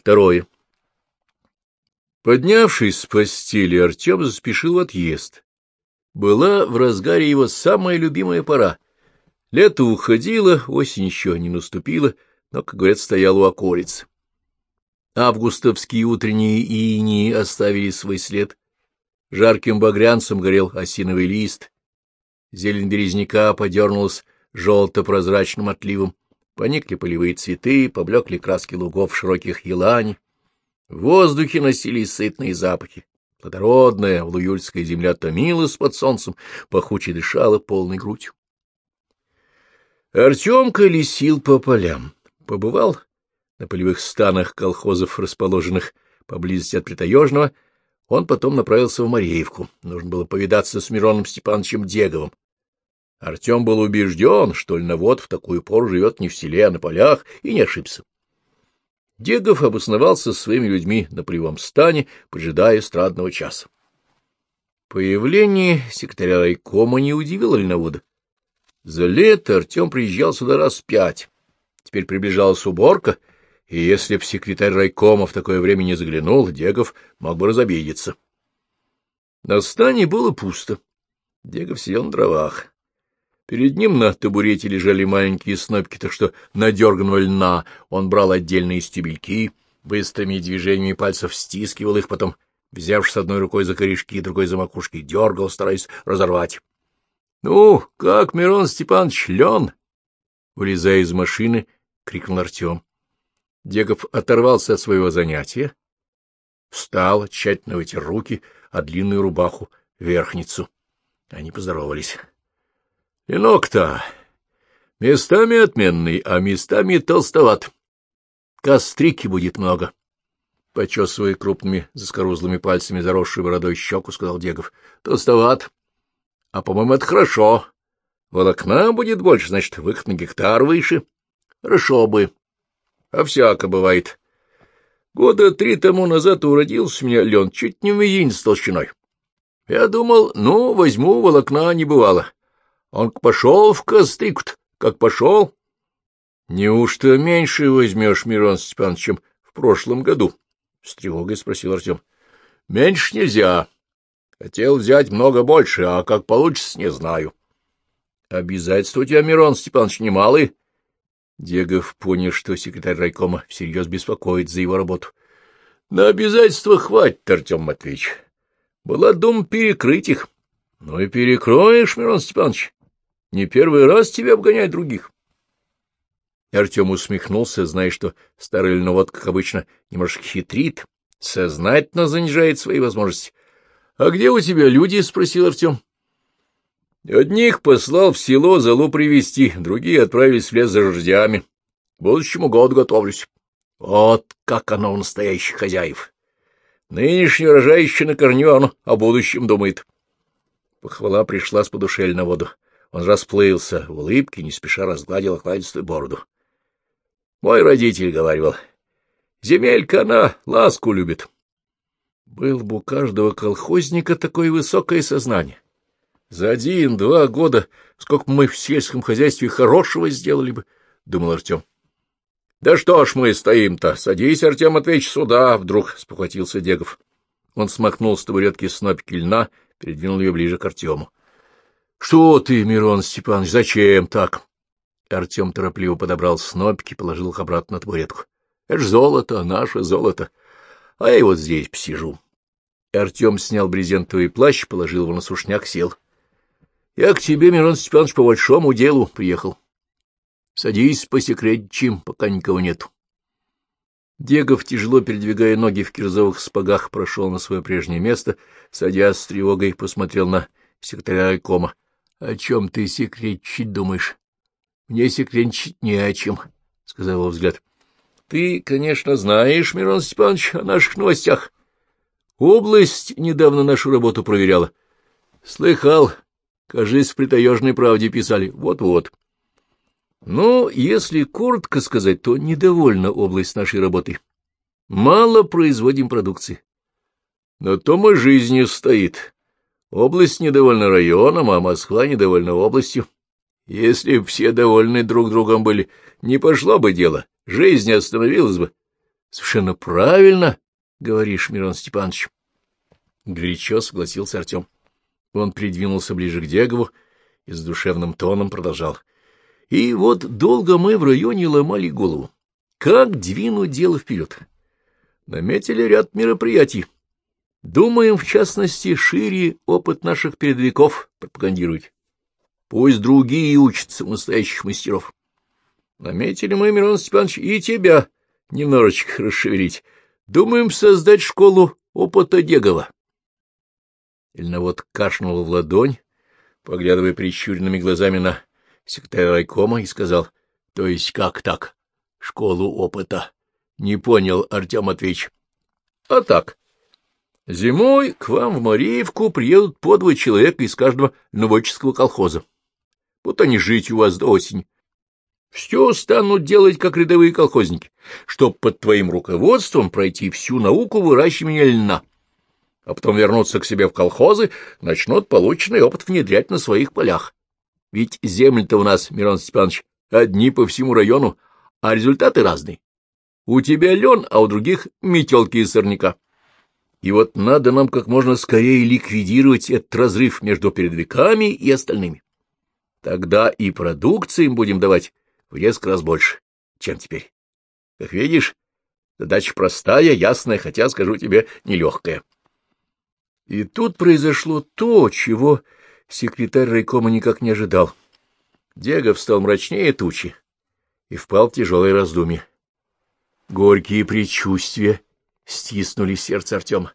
Второе. Поднявшись с постели, Артем заспешил в отъезд. Была в разгаре его самая любимая пора. Лето уходило, осень еще не наступила, но, как говорят, стоял у околиц. Августовские утренние инии оставили свой след. Жарким багрянцем горел осиновый лист. Зелень березняка подернулась желто-прозрачным отливом. Поникли полевые цветы, поблекли краски лугов широких елани. В воздухе носились сытные запахи. Плодородная влуюльская земля томилась под солнцем, пахуче дышала полной грудью. Артем колесил по полям, побывал на полевых станах колхозов, расположенных поблизости от Притаежного, он потом направился в Мареевку. Нужно было повидаться с Мироном Степановичем Деговым. Артем был убежден, что льновод в такую пору живет не в селе, а на полях, и не ошибся. Дегов обосновался со своими людьми на полевом стане, поджидая эстрадного часа. Появление секретаря райкома не удивило льновода. За лето Артем приезжал сюда раз пять. Теперь приближалась уборка, и если б секретарь райкома в такое время не заглянул, Дегов мог бы разобидеться. На стане было пусто. Дегов сидел на дровах. Перед ним на табурете лежали маленькие снопки, так что надерганного льна он брал отдельные стебельки, быстрыми движениями пальцев стискивал их, потом, взявшись одной рукой за корешки, другой за макушки, дергал, стараясь разорвать. — Ну, как, Мирон Степанович, лен? Вылезая из машины, крикнул Артем. Дегов оторвался от своего занятия, встал, тщательно вытер руки, а длинную рубаху, верхницу. Они поздоровались. — Ленок-то местами отменный, а местами толстоват. Кострики будет много. Почесывая крупными заскорузлыми пальцами заросшую бородой щеку, сказал Дегов. — Толстоват. А, по-моему, это хорошо. Волокна будет больше, значит, выход на гектар выше. Хорошо бы. А всяко бывает. Года три тому назад уродился у меня лен чуть не в мизинец толщиной. Я думал, ну, возьму, волокна не бывало. Он пошел в кострикут, как пошел. Неужто меньше возьмешь, Мирон Степанович, чем в прошлом году? — с тревогой спросил Артем. — Меньше нельзя. Хотел взять много больше, а как получится, не знаю. — Обязательства у тебя, Мирон Степанович, немалые. Дегов понял, что секретарь райкома всерьез беспокоит за его работу. — На обязательства хватит, Артем Матвеевич. Была дум перекрыть их. — Ну и перекроешь, Мирон Степанович. Не первый раз тебя обгоняют других. Артем усмехнулся, зная, что старый льновод, как обычно, немножко хитрит, сознательно занижает свои возможности. — А где у тебя люди? — спросил Артем. — Одних послал в село залу привезти, другие отправились в лес за рождями. К будущему году готовлюсь. Вот как оно у настоящих хозяев. Нынешний урожай еще на корню, он о будущем думает. Похвала пришла с подушель на воду. Он расплылся в улыбке, не спеша разгладил окладистую бороду. Мой родитель говорил, земелька она ласку любит. Был бы у каждого колхозника такое высокое сознание. За один-два года сколько мы в сельском хозяйстве хорошего сделали бы, — думал Артем. — Да что ж мы стоим-то? Садись, Артем Матвеевич, сюда, — вдруг спохватился Дегов. Он смахнул с табуретки снопики льна, передвинул ее ближе к Артему. — Что ты, Мирон Степанович, зачем так? Артем торопливо подобрал снопики, положил их обратно на табуретку. — Это ж золото, наше золото. А я вот здесь посижу. Артем снял брезентовый плащ, положил его на сушняк, сел. — Я к тебе, Мирон Степанович, по большому делу приехал. Садись, посекретничаем, пока никого нету. Дегов, тяжело передвигая ноги в кирзовых спагах, прошел на свое прежнее место, садясь с тревогой, посмотрел на секретаря райкома. — О чем ты секретчить думаешь? — Мне секретничать не о чем, — сказал его взгляд. — Ты, конечно, знаешь, Мирон Степанович, о наших новостях. Область недавно нашу работу проверяла. Слыхал, кажись, в притаежной правде писали. Вот-вот. Ну, если коротко сказать, то недовольна область нашей работы. Мало производим продукции. Но то мы жизнью стоит. Область недовольна районом, а Москва недовольна областью. Если б все довольны друг другом были, не пошло бы дело, жизнь остановилась бы. — Совершенно правильно, — говоришь, Мирон Степанович. Горячо согласился Артем. Он придвинулся ближе к Дегову и с душевным тоном продолжал. И вот долго мы в районе ломали голову. Как двинуть дело вперед? Наметили ряд мероприятий. Думаем, в частности, шире опыт наших передовиков пропагандировать. Пусть другие учатся у настоящих мастеров. Наметили мы, Мирон Степанович, и тебя немножечко расшевелить. Думаем создать школу опыта Дегова. Ильновод кашнул в ладонь, поглядывая прищуренными глазами на секретаря райкома, и сказал, — То есть как так? Школу опыта. Не понял, Артем Матвеевич. — А так. Зимой к вам в Мариевку приедут по два человека из каждого новоческого колхоза. Вот они жить у вас до осени. Все станут делать, как рядовые колхозники, чтоб под твоим руководством пройти всю науку выращивания льна а потом вернуться к себе в колхозы, начнут полученный опыт внедрять на своих полях. Ведь земли-то у нас, Мирон Степанович, одни по всему району, а результаты разные. У тебя лен, а у других метелки из сорняка. И вот надо нам как можно скорее ликвидировать этот разрыв между передовиками и остальными. Тогда и продукции им будем давать в несколько раз больше, чем теперь. Как видишь, задача простая, ясная, хотя, скажу тебе, нелегкая. И тут произошло то, чего секретарь райкома никак не ожидал. Дегов стал мрачнее тучи и впал в тяжелое раздумье. Горькие предчувствия стиснули сердце Артема.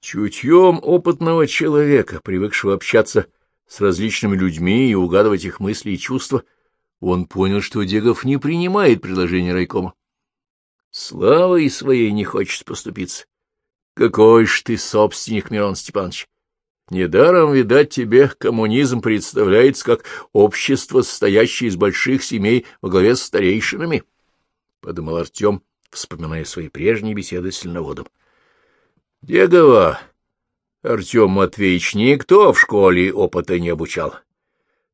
Чутьем опытного человека, привыкшего общаться с различными людьми и угадывать их мысли и чувства, он понял, что Дегов не принимает предложение райкома. Славой своей не хочет поступиться. Какой ж ты собственник, Мирон Степанович! Недаром, видать, тебе коммунизм представляется как общество, состоящее из больших семей во главе с старейшинами, — подумал Артем, вспоминая свои прежние беседы с льноводом. — Дегова, Артем Матвеевич, никто в школе опыта не обучал.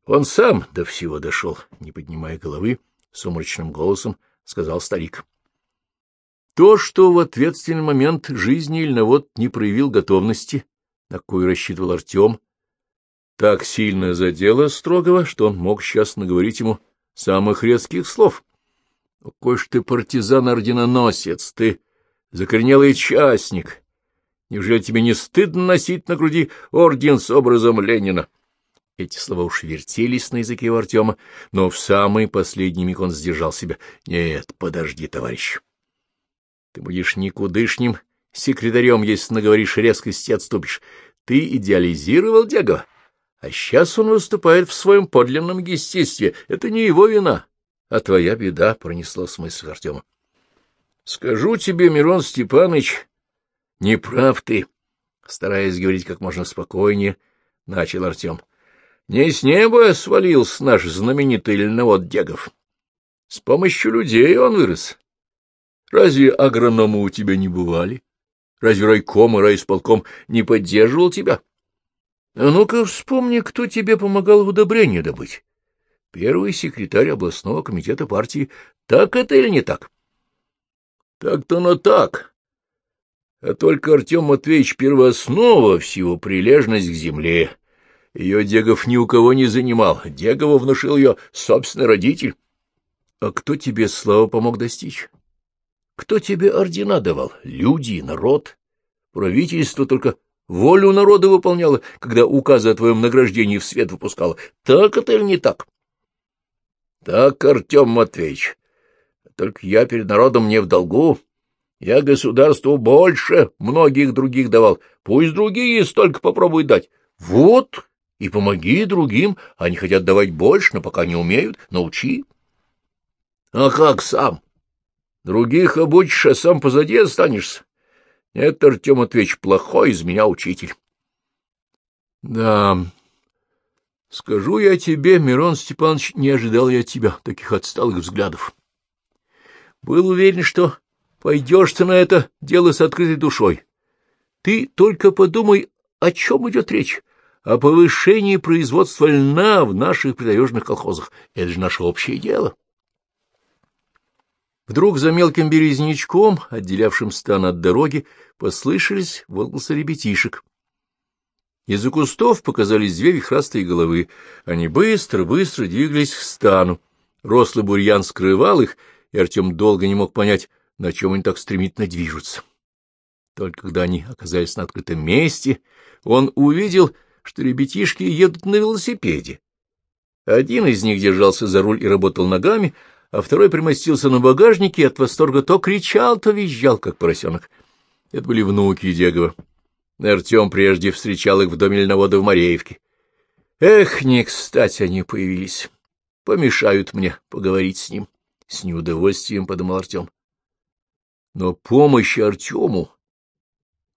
Он сам до всего дошел, не поднимая головы, сумрачным голосом сказал старик. То, что в ответственный момент жизни Ильновод не проявил готовности, на какую рассчитывал Артем, так сильно задело Строгова, что он мог сейчас наговорить ему самых резких слов. Какой ж ты партизан-орденоносец, ты закоренелый частник. Неужели тебе не стыдно носить на груди орден с образом Ленина? Эти слова уж вертелись на языке у Артема, но в самый последний миг он сдержал себя. — Нет, подожди, товарищ. Ты будешь никудышним секретарем, если наговоришь резкости отступишь. Ты идеализировал Дягова, а сейчас он выступает в своем подлинном естестве. Это не его вина, а твоя беда, — пронесло смысл Артема. — Скажу тебе, Мирон Степанович, не прав ты, — стараясь говорить как можно спокойнее, начал Артем. — Не с неба свалился наш знаменитый льновод Дегов. С помощью людей он вырос. Разве агрономы у тебя не бывали? Разве райком и райисполком не поддерживал тебя? А ну-ка вспомни, кто тебе помогал удобрение добыть. Первый секретарь областного комитета партии. Так это или не так? Так-то но так. А только Артем Матвеевич первооснова всего прилежность к земле. Ее Дегов ни у кого не занимал. Дегова внушил ее собственный родитель. А кто тебе славу помог достичь? Кто тебе ордена давал? Люди, народ. Правительство только волю народа выполняло, когда указы о твоем награждении в свет выпускало. Так это или не так? Так, Артем Матвеевич. Только я перед народом не в долгу. Я государству больше многих других давал. Пусть другие столько попробуют дать. Вот, и помоги другим. Они хотят давать больше, но пока не умеют. Научи. А как сам? Других обучишь, а сам позади останешься. Нет, Артем Матвеевич, плохой из меня учитель. Да, скажу я тебе, Мирон Степанович, не ожидал я тебя таких отсталых взглядов. Был уверен, что пойдешь ты на это дело с открытой душой. Ты только подумай, о чем идет речь. О повышении производства льна в наших притаежных колхозах. Это же наше общее дело. Вдруг за мелким березнячком, отделявшим стан от дороги, послышались возгласы ребятишек. Из-за кустов показались две вихрастые головы. Они быстро-быстро двигались к стану. Рослый бурьян скрывал их, и Артем долго не мог понять, на чем они так стремительно движутся. Только когда они оказались на открытом месте, он увидел, что ребятишки едут на велосипеде. Один из них держался за руль и работал ногами, а второй примостился на багажнике и от восторга то кричал, то визжал, как поросенок. Это были внуки Дегова. Артем прежде встречал их в доме льновода в Мореевке. Эх, не кстати они появились. Помешают мне поговорить с ним. С неудовольствием подумал Артем. Но помощь Артему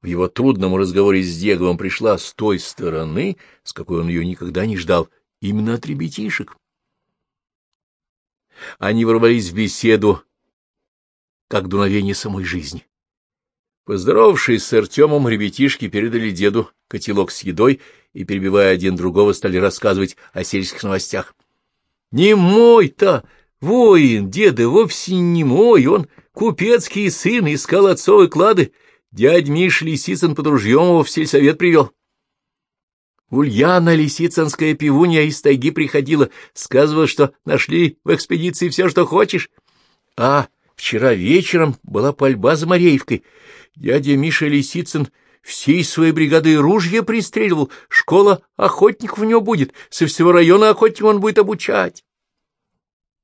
в его трудном разговоре с Деговым пришла с той стороны, с какой он ее никогда не ждал, именно от ребятишек. Они ворвались в беседу, как дуновение самой жизни. Поздоровавшись с Артемом, ребятишки передали деду котелок с едой и, перебивая один другого, стали рассказывать о сельских новостях. — Не мой-то! Воин, деда, вовсе не мой, он купецкий сын, искал отцовы клады. Дядь Миш Лисицын под ружьем его в сельсовет привел. Ульяна Лисицынская пивунья из тайги приходила, сказывала, что нашли в экспедиции все, что хочешь. А вчера вечером была пальба за Мореевкой. Дядя Миша Лисицын всей своей бригадой ружья пристреливал, школа охотников у него будет, со всего района охотников он будет обучать.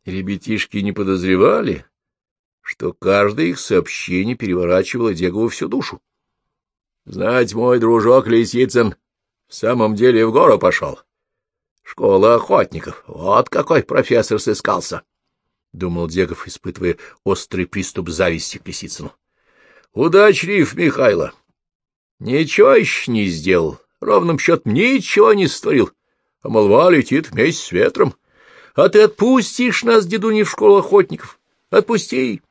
Ребятишки не подозревали, что каждое их сообщение переворачивало Дегову всю душу. Знать, мой дружок Лисицын в самом деле в гору пошел. Школа охотников. Вот какой профессор сыскался, — думал Дегов, испытывая острый приступ зависти к Лисицыну. Удачлив Михайло. Ничего еще не сделал, ровным счетом ничего не створил, а молва летит вместе с ветром. А ты отпустишь нас, дедуни, в школу охотников? Отпусти.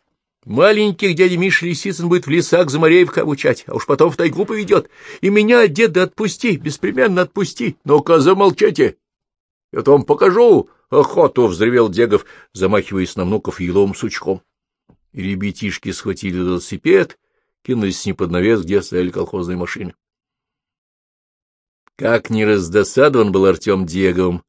Маленьких дядя Миша Лисицын будет в лесах за Мореевка обучать, а уж потом в тайгу поведет. И меня, деда, отпусти, беспременно отпусти. Ну-ка, замолчите. Я вам покажу охоту, — взревел Дегов, замахиваясь на внуков еловым сучком. И ребятишки схватили велосипед, кинулись с ним под навес, где стояли колхозные машины. Как ни раздосадован был Артем Деговым.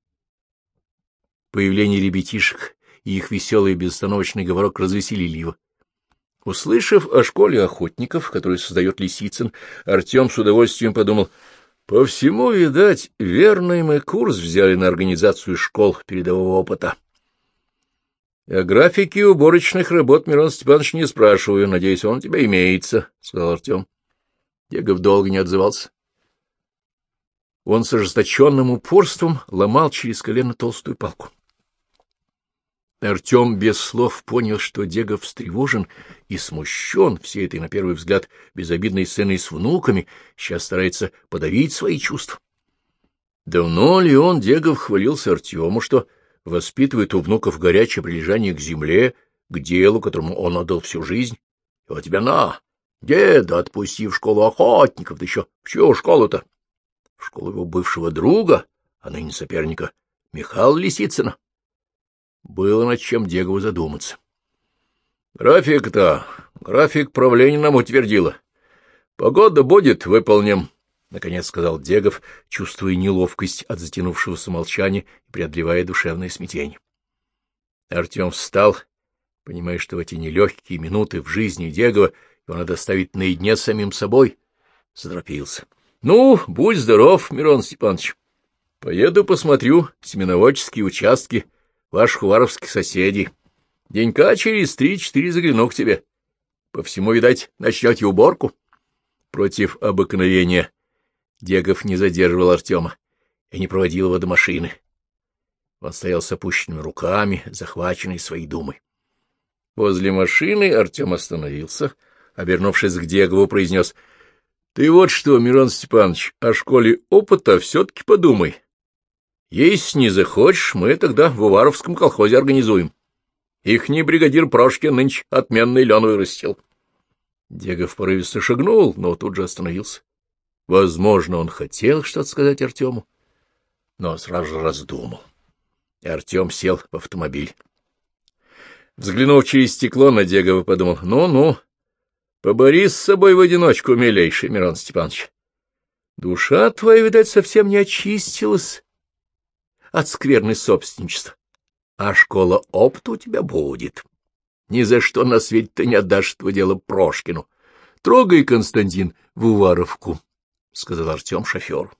Появление ребятишек и их веселый безостановочный говорок развеселили его. Услышав о школе охотников, которую создает Лисицын, Артем с удовольствием подумал, по всему, видать, верный мы курс взяли на организацию школ передового опыта. О графике уборочных работ Мирон Степанович не спрашиваю, надеюсь, он у тебя имеется, — сказал Артем. Дегов долго не отзывался. Он с ожесточенным упорством ломал через колено толстую палку. Артем без слов понял, что Дегов встревожен и смущен всей этой, на первый взгляд, безобидной сценой с внуками, сейчас старается подавить свои чувства. Давно ли он, Дегов, хвалился Артему, что воспитывает у внуков горячее прилежание к земле, к делу, которому он отдал всю жизнь? И вот тебя на, деда, отпусти в школу охотников, да еще в чью школу-то? В школу его бывшего друга, а ныне соперника, Михаила Лисицына. Было над чем Дегову задуматься. График-то, график правления нам утвердила. Погода будет, выполним, — наконец сказал Дегов, чувствуя неловкость от затянувшегося молчания и преодолевая душевное смятение. Артем встал, понимая, что в эти нелегкие минуты в жизни Дегова его надо ставить наедине с самим собой, заторопился. — Ну, будь здоров, Мирон Степанович. Поеду посмотрю семеноводческие участки, — ваших варовских соседей. Денька через три-четыре загляну к тебе. По всему, видать, начнете уборку. Против обыкновения Дегов не задерживал Артема и не проводил его до машины. Он стоял с опущенными руками, захваченный своей думой. Возле машины Артем остановился, обернувшись к Дегову, произнес, — Ты вот что, Мирон Степанович, о школе опыта все-таки подумай. Если не захочешь, мы тогда в Уваровском колхозе организуем. Ихний бригадир Прошкин нынче отменный лен вырастил. Дегов порывисто шагнул, но тут же остановился. Возможно, он хотел что-то сказать Артему, но сразу же раздумал. И Артем сел в автомобиль. Взглянув через стекло на Дегова, подумал, ну-ну, побори с собой в одиночку, милейший Мирон Степанович. Душа твоя, видать, совсем не очистилась от скверной собственничества, а школа опыта у тебя будет. Ни за что на свете ты не отдашь твое дело Прошкину. Трогай, Константин, в Уваровку, — сказал Артем шоферу.